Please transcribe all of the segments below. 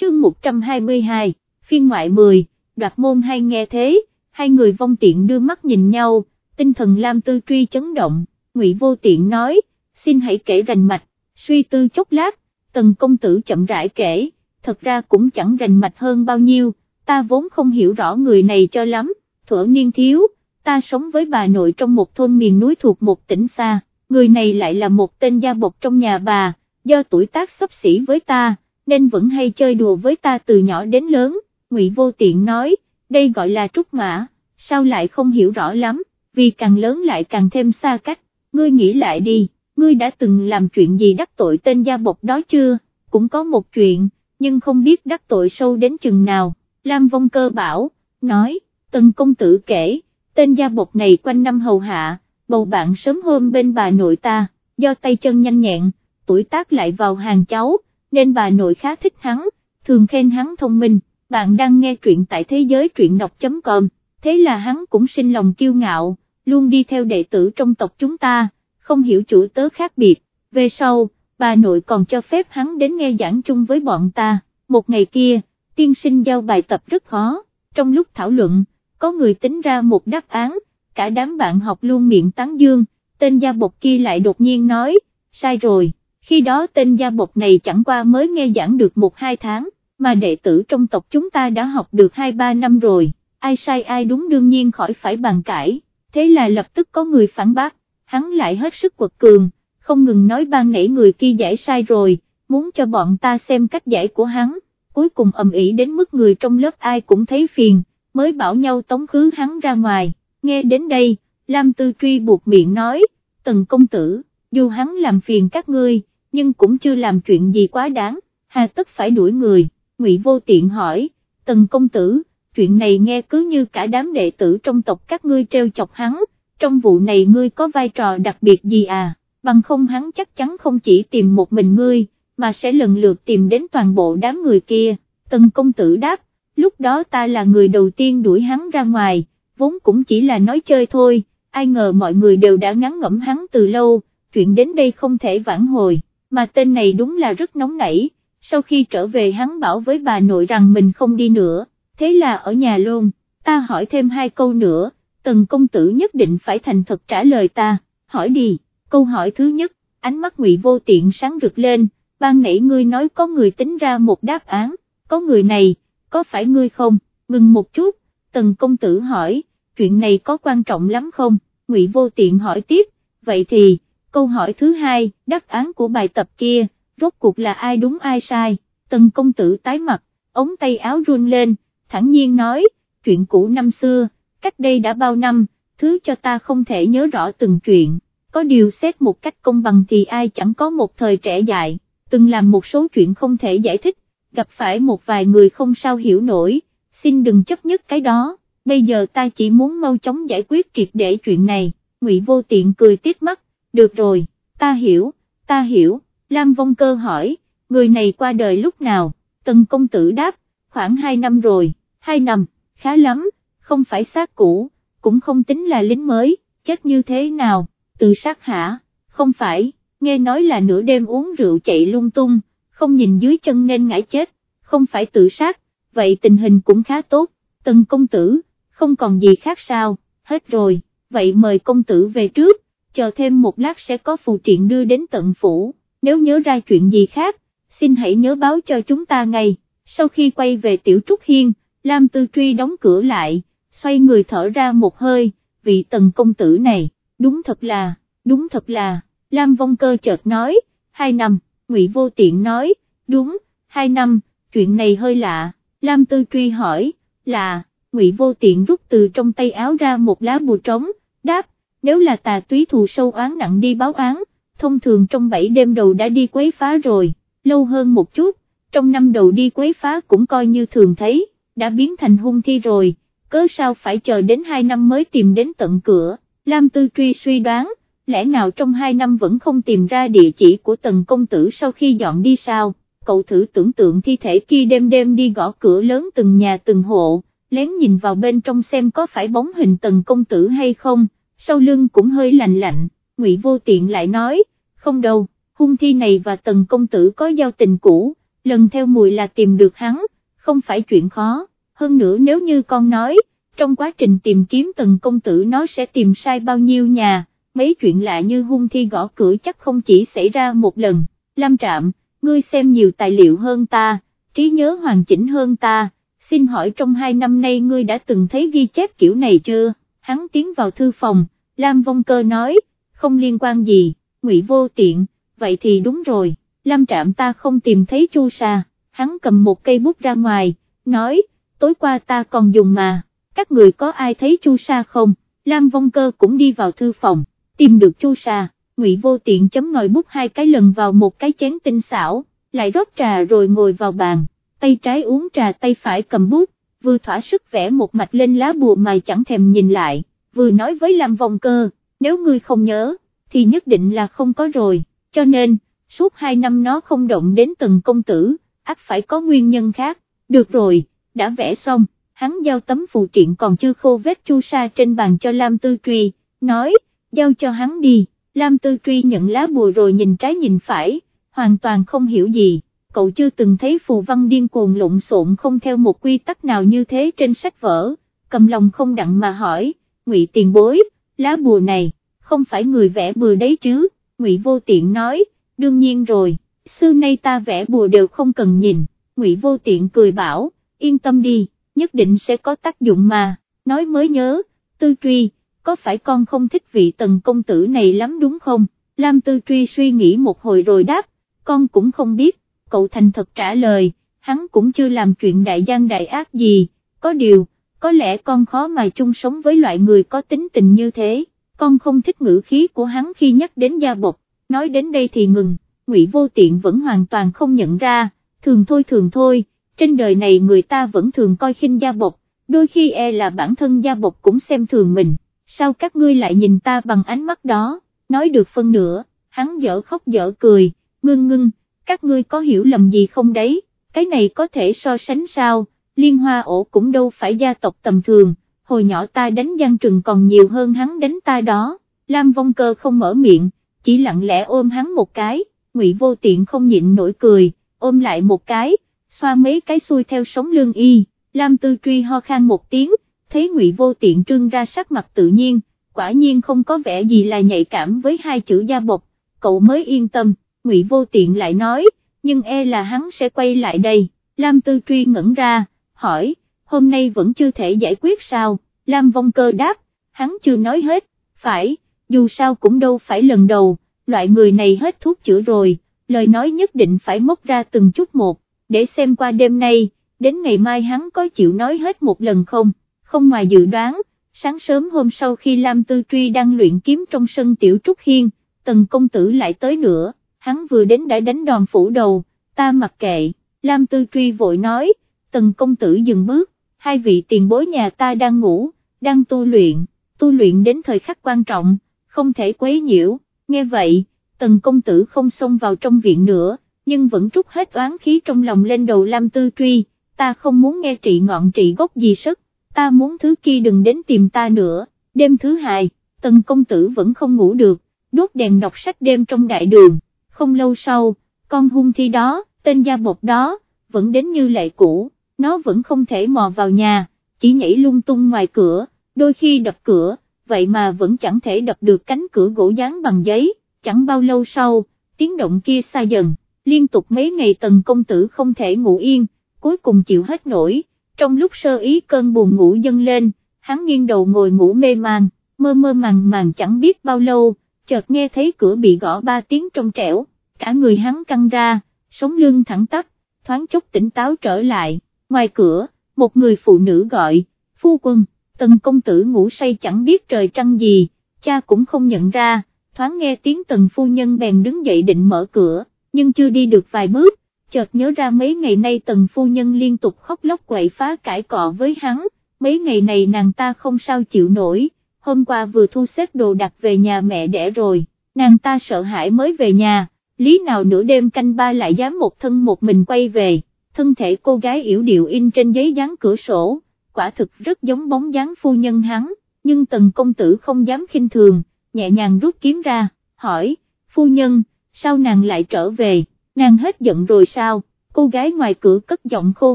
chương 122, phiên ngoại 10, đoạt môn hay nghe thế, hai người vong tiện đưa mắt nhìn nhau, tinh thần Lam Tư Truy chấn động, Ngụy Vô Tiện nói, xin hãy kể rành mạch, suy tư chốc lát, tần công tử chậm rãi kể, thật ra cũng chẳng rành mạch hơn bao nhiêu, ta vốn không hiểu rõ người này cho lắm, thuở niên thiếu, ta sống với bà nội trong một thôn miền núi thuộc một tỉnh xa, người này lại là một tên gia bộc trong nhà bà, do tuổi tác sắp xỉ với ta, nên vẫn hay chơi đùa với ta từ nhỏ đến lớn, Ngụy Vô Tiện nói, đây gọi là trúc mã, sao lại không hiểu rõ lắm, vì càng lớn lại càng thêm xa cách, ngươi nghĩ lại đi, ngươi đã từng làm chuyện gì đắc tội tên gia bộc đó chưa, cũng có một chuyện, nhưng không biết đắc tội sâu đến chừng nào, Lam Vong Cơ bảo, nói, tần công tử kể, tên gia bộc này quanh năm hầu hạ, bầu bạn sớm hôm bên bà nội ta, do tay chân nhanh nhẹn, tuổi tác lại vào hàng cháu, nên bà nội khá thích hắn, thường khen hắn thông minh, bạn đang nghe truyện tại thế giới truyện đọc.com, thế là hắn cũng sinh lòng kiêu ngạo, luôn đi theo đệ tử trong tộc chúng ta, không hiểu chủ tớ khác biệt, về sau, bà nội còn cho phép hắn đến nghe giảng chung với bọn ta, một ngày kia, tiên sinh giao bài tập rất khó, trong lúc thảo luận, có người tính ra một đáp án, cả đám bạn học luôn miệng tán dương, tên gia bộc kia lại đột nhiên nói, sai rồi, khi đó tên gia bộc này chẳng qua mới nghe giảng được một hai tháng, mà đệ tử trong tộc chúng ta đã học được hai ba năm rồi, ai sai ai đúng đương nhiên khỏi phải bàn cãi, thế là lập tức có người phản bác, hắn lại hết sức quật cường, không ngừng nói ban nãy người kia giải sai rồi, muốn cho bọn ta xem cách giải của hắn, cuối cùng ầm ĩ đến mức người trong lớp ai cũng thấy phiền, mới bảo nhau tống khứ hắn ra ngoài, nghe đến đây, Lam Tư Truy buộc miệng nói, tần công tử, dù hắn làm phiền các ngươi, nhưng cũng chưa làm chuyện gì quá đáng, hà tất phải đuổi người, Ngụy Vô Tiện hỏi, tần công tử, chuyện này nghe cứ như cả đám đệ tử trong tộc các ngươi treo chọc hắn, trong vụ này ngươi có vai trò đặc biệt gì à, bằng không hắn chắc chắn không chỉ tìm một mình ngươi, mà sẽ lần lượt tìm đến toàn bộ đám người kia, tần công tử đáp, lúc đó ta là người đầu tiên đuổi hắn ra ngoài, vốn cũng chỉ là nói chơi thôi, ai ngờ mọi người đều đã ngắn ngẫm hắn từ lâu, chuyện đến đây không thể vãn hồi, mà tên này đúng là rất nóng nảy, sau khi trở về hắn bảo với bà nội rằng mình không đi nữa, thế là ở nhà luôn, ta hỏi thêm hai câu nữa, tần công tử nhất định phải thành thật trả lời ta, hỏi đi, câu hỏi thứ nhất, ánh mắt ngụy vô tiện sáng rực lên, ban nãy ngươi nói có người tính ra một đáp án, có người này, có phải ngươi không, ngừng một chút, tần công tử hỏi, chuyện này có quan trọng lắm không, ngụy vô tiện hỏi tiếp, vậy thì, câu hỏi thứ hai, đáp án của bài tập kia, rốt cuộc là ai đúng ai sai, tần công tử tái mặt, ống tay áo run lên, thẳng nhiên nói, chuyện cũ năm xưa, cách đây đã bao năm, thứ cho ta không thể nhớ rõ từng chuyện, có điều xét một cách công bằng thì ai chẳng có một thời trẻ dại, từng làm một số chuyện không thể giải thích, gặp phải một vài người không sao hiểu nổi, xin đừng chấp nhất cái đó, bây giờ ta chỉ muốn mau chóng giải quyết triệt để chuyện này, Ngụy Vô Tiện cười tít mắt, được rồi, ta hiểu, ta hiểu, Lam Vong Cơ hỏi, người này qua đời lúc nào, Tần Công Tử đáp, khoảng 2 năm rồi, 2 năm, khá lắm, không phải xác cũ, cũng không tính là lính mới, chết như thế nào, tự sát hả, không phải, nghe nói là nửa đêm uống rượu chạy lung tung, không nhìn dưới chân nên ngã chết, không phải tự sát, vậy tình hình cũng khá tốt, Tần Công Tử, không còn gì khác sao, hết rồi, vậy mời công tử về trước, chờ thêm một lát sẽ có phù triện đưa đến tận phủ, nếu nhớ ra chuyện gì khác, xin hãy nhớ báo cho chúng ta ngay, sau khi quay về tiểu trúc hiên, Lam Tư Truy đóng cửa lại, xoay người thở ra một hơi, vị tần công tử này, đúng thật là, đúng thật là, Lam Vong Cơ chợt nói, hai năm, Ngụy Vô Tiện nói, đúng, hai năm, chuyện này hơi lạ, Lam Tư Truy hỏi, là, Ngụy Vô Tiện rút từ trong tay áo ra một lá bùa trống, đáp, nếu là tà túy thù sâu oán nặng đi báo án, thông thường trong 7 đêm đầu đã đi quấy phá rồi, lâu hơn một chút, trong năm đầu đi quấy phá cũng coi như thường thấy, đã biến thành hung thi rồi, cớ sao phải chờ đến 2 năm mới tìm đến tận cửa, Lam Tư Truy suy đoán, lẽ nào trong 2 năm vẫn không tìm ra địa chỉ của tần công tử sau khi dọn đi sao, cậu thử tưởng tượng thi thể kia đêm đêm đi gõ cửa lớn từng nhà từng hộ, lén nhìn vào bên trong xem có phải bóng hình tần công tử hay không, sau lưng cũng hơi lạnh lạnh, Ngụy Vô Tiện lại nói, không đâu, hung thi này và tần công tử có giao tình cũ, lần theo mùi là tìm được hắn, không phải chuyện khó, hơn nữa nếu như con nói, trong quá trình tìm kiếm tần công tử nó sẽ tìm sai bao nhiêu nhà, mấy chuyện lạ như hung thi gõ cửa chắc không chỉ xảy ra một lần, Lam Trạm, ngươi xem nhiều tài liệu hơn ta, trí nhớ hoàn chỉnh hơn ta, xin hỏi trong hai năm nay ngươi đã từng thấy ghi chép kiểu này chưa, hắn tiến vào thư phòng, Lam Vong Cơ nói, không liên quan gì, ngụy vô tiện, vậy thì đúng rồi, Lam Trạm ta không tìm thấy chu sa, hắn cầm một cây bút ra ngoài, nói, tối qua ta còn dùng mà, các người có ai thấy chu sa không, Lam Vong Cơ cũng đi vào thư phòng, tìm được chu sa, ngụy vô tiện chấm ngòi bút hai cái lần vào một cái chén tinh xảo, lại rót trà rồi ngồi vào bàn, tay trái uống trà tay phải cầm bút, vừa thỏa sức vẽ một mạch lên lá bùa mà chẳng thèm nhìn lại, vừa nói với Lam Vong Cơ, nếu ngươi không nhớ, thì nhất định là không có rồi, cho nên, suốt hai năm nó không động đến từng công tử, ắt phải có nguyên nhân khác, được rồi, đã vẽ xong, hắn giao tấm phù triện còn chưa khô vết chu sa trên bàn cho Lam Tư Truy, nói, giao cho hắn đi, Lam Tư Truy nhận lá bùa rồi nhìn trái nhìn phải, hoàn toàn không hiểu gì, cậu chưa từng thấy phù văn điên cuồng lộn xộn không theo một quy tắc nào như thế trên sách vở, cầm lòng không đặng mà hỏi, ngụy tiền bối, lá bùa này, không phải người vẽ bừa đấy chứ, ngụy vô tiện nói, đương nhiên rồi, xưa nay ta vẽ bùa đều không cần nhìn, ngụy vô tiện cười bảo, yên tâm đi, nhất định sẽ có tác dụng mà, nói mới nhớ, tư truy, có phải con không thích vị tần công tử này lắm đúng không, Lam tư truy suy nghĩ một hồi rồi đáp, con cũng không biết, cậu thành thật trả lời, hắn cũng chưa làm chuyện đại gian đại ác gì, có điều, có lẽ con khó mà chung sống với loại người có tính tình như thế, con không thích ngữ khí của hắn khi nhắc đến gia bộc, nói đến đây thì ngừng, ngụy vô tiện vẫn hoàn toàn không nhận ra, thường thôi thường thôi, trên đời này người ta vẫn thường coi khinh gia bộc, đôi khi e là bản thân gia bộc cũng xem thường mình, sao các ngươi lại nhìn ta bằng ánh mắt đó, nói được phân nửa, hắn dở khóc dở cười, ngưng ngưng, các ngươi có hiểu lầm gì không đấy, cái này có thể so sánh sao, liên hoa ổ cũng đâu phải gia tộc tầm thường, hồi nhỏ ta đánh Giang Trừng còn nhiều hơn hắn đánh ta đó, Lam Vong Cơ không mở miệng, chỉ lặng lẽ ôm hắn một cái, Ngụy Vô Tiện không nhịn nổi cười, ôm lại một cái, xoa mấy cái xuôi theo sống lương y, Lam Tư Truy ho khan một tiếng, thấy Ngụy Vô Tiện trưng ra sắc mặt tự nhiên, quả nhiên không có vẻ gì là nhạy cảm với hai chữ gia bộc, cậu mới yên tâm, Ngụy Vô Tiện lại nói, nhưng e là hắn sẽ quay lại đây, Lam Tư Truy ngẩn ra, hỏi, hôm nay vẫn chưa thể giải quyết sao, Lam Vong Cơ đáp, hắn chưa nói hết, phải, dù sao cũng đâu phải lần đầu, loại người này hết thuốc chữa rồi, lời nói nhất định phải móc ra từng chút một, để xem qua đêm nay, đến ngày mai hắn có chịu nói hết một lần không, không ngoài dự đoán, sáng sớm hôm sau khi Lam Tư Truy đang luyện kiếm trong sân Tiểu Trúc Hiên, tần công tử lại tới nữa, hắn vừa đến đã đánh đòn phủ đầu, ta mặc kệ, Lam Tư Truy vội nói, tần công tử dừng bước, hai vị tiền bối nhà ta đang ngủ, đang tu luyện, tu luyện đến thời khắc quan trọng, không thể quấy nhiễu, nghe vậy, tần công tử không xông vào trong viện nữa, nhưng vẫn trút hết oán khí trong lòng lên đầu Lam Tư Truy, ta không muốn nghe trị ngọn trị gốc gì sức, ta muốn thứ kia đừng đến tìm ta nữa, đêm thứ hai, tần công tử vẫn không ngủ được, đốt đèn đọc sách đêm trong đại đường, không lâu sau, con hung thi đó, tên gia bột đó, vẫn đến như lệ cũ, nó vẫn không thể mò vào nhà, chỉ nhảy lung tung ngoài cửa, đôi khi đập cửa, vậy mà vẫn chẳng thể đập được cánh cửa gỗ dán bằng giấy, chẳng bao lâu sau, tiếng động kia xa dần, liên tục mấy ngày tần công tử không thể ngủ yên, cuối cùng chịu hết nổi, trong lúc sơ ý cơn buồn ngủ dâng lên, hắn nghiêng đầu ngồi ngủ mê man, mơ mơ màng màng chẳng biết bao lâu, chợt nghe thấy cửa bị gõ ba tiếng trong trẻo, cả người hắn căng ra, sống lưng thẳng tắp, thoáng chốc tỉnh táo trở lại, ngoài cửa, một người phụ nữ gọi, phu quân, tần công tử ngủ say chẳng biết trời trăng gì, cha cũng không nhận ra, thoáng nghe tiếng tần phu nhân bèn đứng dậy định mở cửa, nhưng chưa đi được vài bước, chợt nhớ ra mấy ngày nay tần phu nhân liên tục khóc lóc quậy phá cãi cọ với hắn, mấy ngày này nàng ta không sao chịu nổi, hôm qua vừa thu xếp đồ đặt về nhà mẹ đẻ rồi, nàng ta sợ hãi mới về nhà, lý nào nửa đêm canh ba lại dám một thân một mình quay về, thân thể cô gái yểu điệu in trên giấy dán cửa sổ, quả thực rất giống bóng dáng phu nhân hắn, nhưng tần công tử không dám khinh thường, nhẹ nhàng rút kiếm ra, hỏi, phu nhân, sao nàng lại trở về, nàng hết giận rồi sao, cô gái ngoài cửa cất giọng khô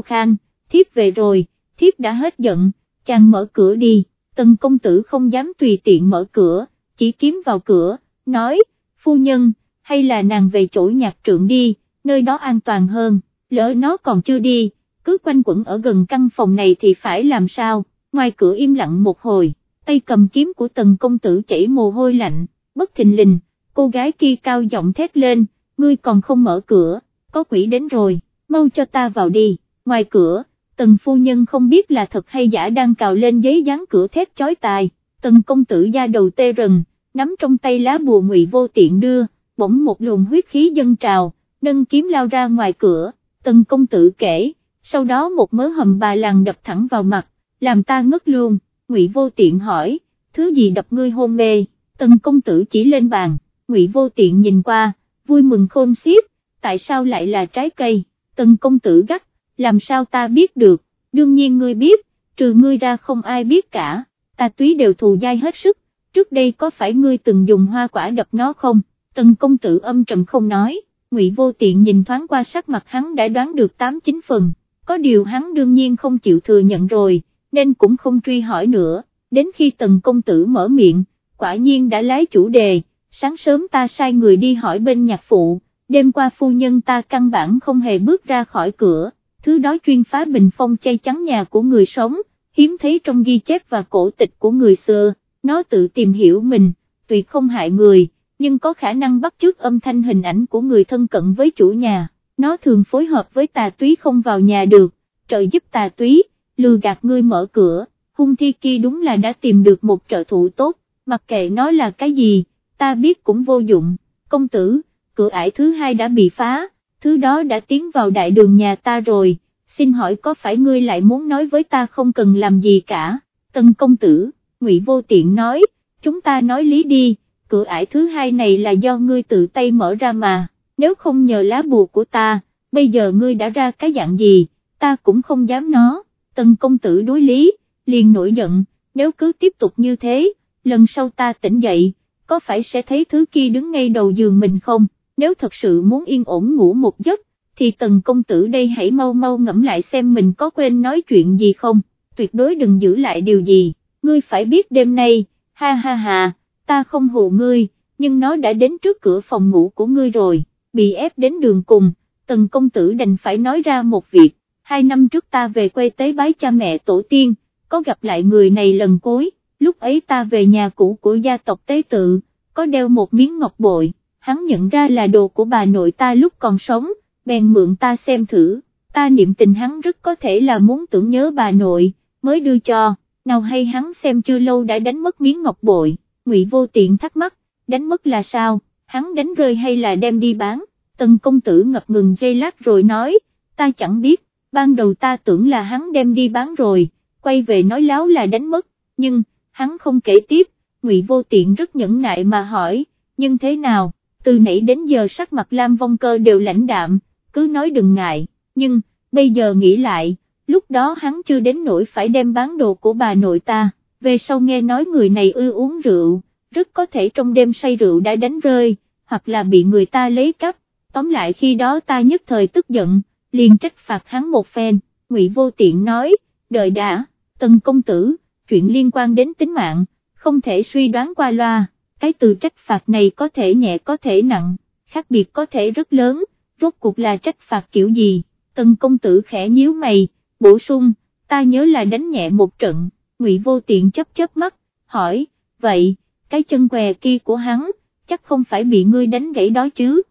khan, thiếp về rồi, thiếp đã hết giận, chàng mở cửa đi, tần công tử không dám tùy tiện mở cửa, chỉ kiếm vào cửa, nói, phu nhân, hay là nàng về chỗ nhạc trượng đi, nơi đó an toàn hơn, lỡ nó còn chưa đi, cứ quanh quẩn ở gần căn phòng này thì phải làm sao, ngoài cửa im lặng một hồi, tay cầm kiếm của tần công tử chảy mồ hôi lạnh, bất thình lình, cô gái kia cao giọng thét lên, ngươi còn không mở cửa, có quỷ đến rồi, mau cho ta vào đi, ngoài cửa, tần phu nhân không biết là thật hay giả đang cào lên giấy dán cửa thét chói tai, tần công tử da đầu tê rần, nắm trong tay lá bùa ngụy vô tiện đưa, bỗng một luồng huyết khí dâng trào, nâng kiếm lao ra ngoài cửa, tần công tử kể, sau đó một mớ hầm bà làng đập thẳng vào mặt, làm ta ngất luôn, ngụy vô tiện hỏi, thứ gì đập ngươi hôn mê, tần công tử chỉ lên bàn, ngụy vô tiện nhìn qua, vui mừng khôn xiết, tại sao lại là trái cây, tần công tử gắt, làm sao ta biết được, đương nhiên ngươi biết, trừ ngươi ra không ai biết cả, ta túy đều thù dai hết sức, trước đây có phải ngươi từng dùng hoa quả đập nó không, tần công tử âm trầm không nói, ngụy vô tiện nhìn thoáng qua sắc mặt hắn đã đoán được 8-9 phần, có điều hắn đương nhiên không chịu thừa nhận rồi, nên cũng không truy hỏi nữa, đến khi tần công tử mở miệng, quả nhiên đã lái chủ đề, sáng sớm ta sai người đi hỏi bên nhạc phụ, đêm qua phu nhân ta căn bản không hề bước ra khỏi cửa, thứ đó chuyên phá bình phong chay trắng nhà của người sống, hiếm thấy trong ghi chép và cổ tịch của người xưa, nó tự tìm hiểu mình, tuyệt không hại người, nhưng có khả năng bắt chước âm thanh hình ảnh của người thân cận với chủ nhà, nó thường phối hợp với tà túy không vào nhà được, trợ giúp tà túy, lừa gạt ngươi mở cửa, hung thi kia đúng là đã tìm được một trợ thủ tốt, mặc kệ nó là cái gì, ta biết cũng vô dụng, công tử, cửa ải thứ hai đã bị phá, thứ đó đã tiến vào đại đường nhà ta rồi, xin hỏi có phải ngươi lại muốn nói với ta không cần làm gì cả, tân công tử, ngụy vô tiện nói, chúng ta nói lý đi, cửa ải thứ hai này là do ngươi tự tay mở ra mà, nếu không nhờ lá bùa của ta, bây giờ ngươi đã ra cái dạng gì, ta cũng không dám nó, tân công tử đối lý, liền nổi giận, nếu cứ tiếp tục như thế, lần sau ta tỉnh dậy, có phải sẽ thấy thứ kia đứng ngay đầu giường mình không, nếu thật sự muốn yên ổn ngủ một giấc, thì tần công tử đây hãy mau mau ngẫm lại xem mình có quên nói chuyện gì không, tuyệt đối đừng giữ lại điều gì, ngươi phải biết đêm nay, ha ha ha, ta không hù ngươi, nhưng nó đã đến trước cửa phòng ngủ của ngươi rồi, bị ép đến đường cùng, tần công tử đành phải nói ra một việc, hai năm trước ta về quê tế bái cha mẹ tổ tiên, có gặp lại người này lần cuối, lúc ấy ta về nhà cũ của gia tộc tế tự, có đeo một miếng ngọc bội, hắn nhận ra là đồ của bà nội ta lúc còn sống, bèn mượn ta xem thử, ta niệm tình hắn rất có thể là muốn tưởng nhớ bà nội, mới đưa cho, nào hay hắn xem chưa lâu đã đánh mất miếng ngọc bội, ngụy vô tiện thắc mắc, đánh mất là sao, hắn đánh rơi hay là đem đi bán, tần công tử ngập ngừng giây lát rồi nói, ta chẳng biết, ban đầu ta tưởng là hắn đem đi bán rồi, quay về nói láo là đánh mất, nhưng, hắn không kể tiếp, ngụy vô tiện rất nhẫn nại mà hỏi, nhưng thế nào, từ nãy đến giờ sắc mặt Lam Vong Cơ đều lãnh đạm, cứ nói đừng ngại, nhưng, bây giờ nghĩ lại, lúc đó hắn chưa đến nỗi phải đem bán đồ của bà nội ta, về sau nghe nói người này ưa uống rượu, rất có thể trong đêm say rượu đã đánh rơi, hoặc là bị người ta lấy cắp, tóm lại khi đó ta nhất thời tức giận, liền trách phạt hắn một phen, ngụy vô tiện nói, đợi đã, tần công tử, chuyện liên quan đến tính mạng, không thể suy đoán qua loa, cái từ trách phạt này có thể nhẹ có thể nặng, khác biệt có thể rất lớn, rốt cuộc là trách phạt kiểu gì, tần công tử khẽ nhíu mày, bổ sung, ta nhớ là đánh nhẹ một trận, ngụy vô tiện chấp chấp mắt, hỏi, vậy, cái chân què kia của hắn, chắc không phải bị ngươi đánh gãy đó chứ,